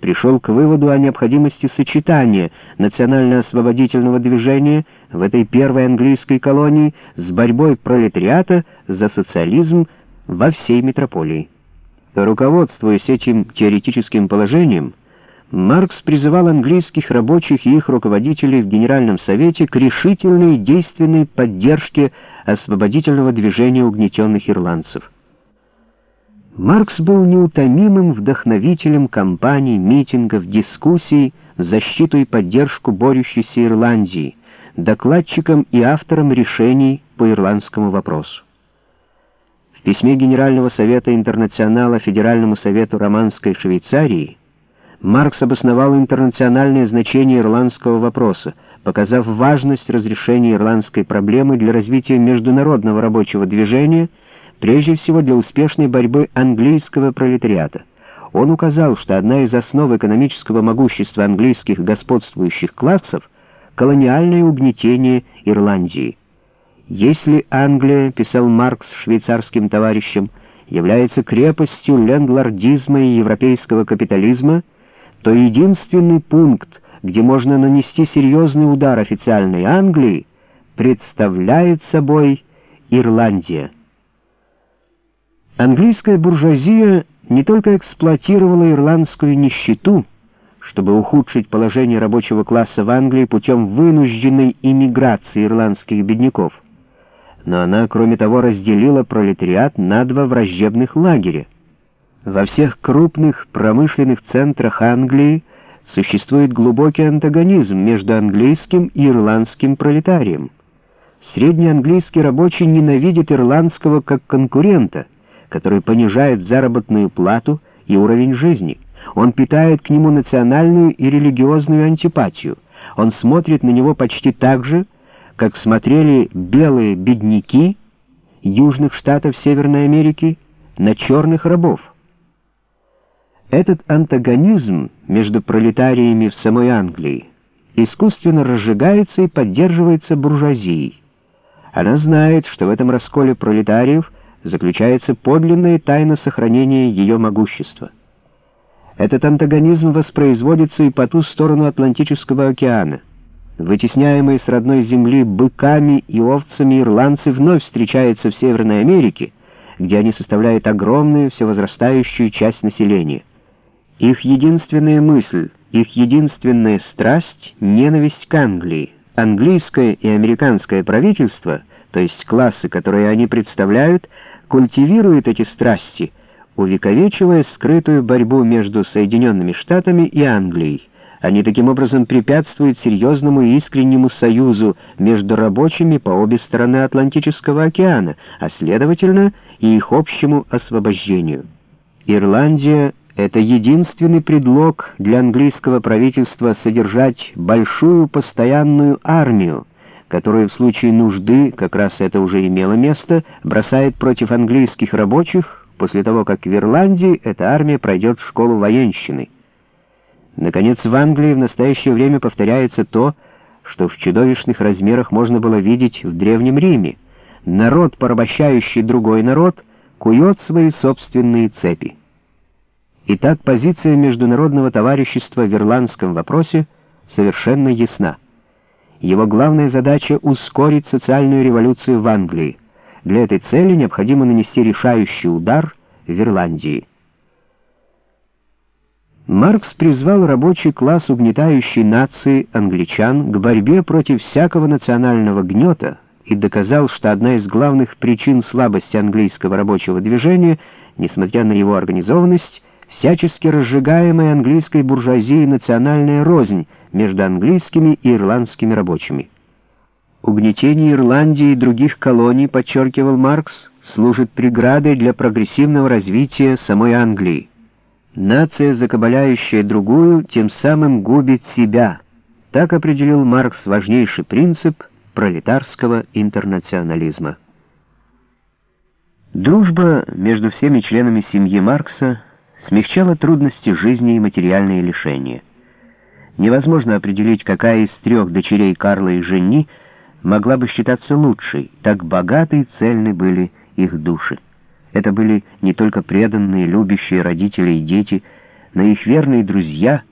пришел к выводу о необходимости сочетания национально-освободительного движения в этой первой английской колонии с борьбой пролетариата за социализм во всей метрополии. Руководствуясь этим теоретическим положением, Маркс призывал английских рабочих и их руководителей в Генеральном Совете к решительной действенной поддержке освободительного движения угнетенных ирландцев. Маркс был неутомимым вдохновителем кампаний, митингов, дискуссий защиту и поддержку борющейся Ирландии, докладчиком и автором решений по ирландскому вопросу. В письме Генерального совета Интернационала Федеральному совету Романской Швейцарии Маркс обосновал интернациональное значение ирландского вопроса, показав важность разрешения ирландской проблемы для развития международного рабочего движения, прежде всего для успешной борьбы английского пролетариата. Он указал, что одна из основ экономического могущества английских господствующих классов — колониальное угнетение Ирландии. Если Англия, писал Маркс швейцарским товарищам, является крепостью лендлордизма и европейского капитализма, то единственный пункт, где можно нанести серьезный удар официальной Англии, представляет собой Ирландия. Английская буржуазия не только эксплуатировала ирландскую нищету, чтобы ухудшить положение рабочего класса в Англии путем вынужденной иммиграции ирландских бедняков, но она, кроме того, разделила пролетариат на два враждебных лагеря. Во всех крупных промышленных центрах Англии существует глубокий антагонизм между английским и ирландским пролетарием. Средний английский рабочий ненавидит ирландского как конкурента, который понижает заработную плату и уровень жизни. Он питает к нему национальную и религиозную антипатию. Он смотрит на него почти так же, как смотрели белые бедняки южных штатов Северной Америки на черных рабов. Этот антагонизм между пролетариями в самой Англии искусственно разжигается и поддерживается буржуазией. Она знает, что в этом расколе пролетариев заключается подлинная тайна сохранения ее могущества. Этот антагонизм воспроизводится и по ту сторону Атлантического океана — Вытесняемые с родной земли быками и овцами ирландцы вновь встречаются в Северной Америке, где они составляют огромную, все возрастающую часть населения. Их единственная мысль, их единственная страсть — ненависть к Англии. Английское и американское правительство, то есть классы, которые они представляют, культивируют эти страсти, увековечивая скрытую борьбу между Соединенными Штатами и Англией. Они таким образом препятствуют серьезному и искреннему союзу между рабочими по обе стороны Атлантического океана, а следовательно и их общему освобождению. Ирландия — это единственный предлог для английского правительства содержать большую постоянную армию, которая в случае нужды, как раз это уже имело место, бросает против английских рабочих после того, как в Ирландии эта армия пройдет школу военщины. Наконец, в Англии в настоящее время повторяется то, что в чудовищных размерах можно было видеть в Древнем Риме. Народ, порабощающий другой народ, кует свои собственные цепи. Итак, позиция международного товарищества в ирландском вопросе совершенно ясна. Его главная задача — ускорить социальную революцию в Англии. Для этой цели необходимо нанести решающий удар в Ирландии. Маркс призвал рабочий класс угнетающей нации англичан к борьбе против всякого национального гнета и доказал, что одна из главных причин слабости английского рабочего движения, несмотря на его организованность, всячески разжигаемая английской буржуазией национальная рознь между английскими и ирландскими рабочими. Угнетение Ирландии и других колоний, подчеркивал Маркс, служит преградой для прогрессивного развития самой Англии. Нация, закабаляющая другую, тем самым губит себя. Так определил Маркс важнейший принцип пролетарского интернационализма. Дружба между всеми членами семьи Маркса смягчала трудности жизни и материальные лишения. Невозможно определить, какая из трех дочерей Карла и Жени могла бы считаться лучшей, так богаты и цельны были их души. Это были не только преданные, любящие родители и дети, но их верные друзья —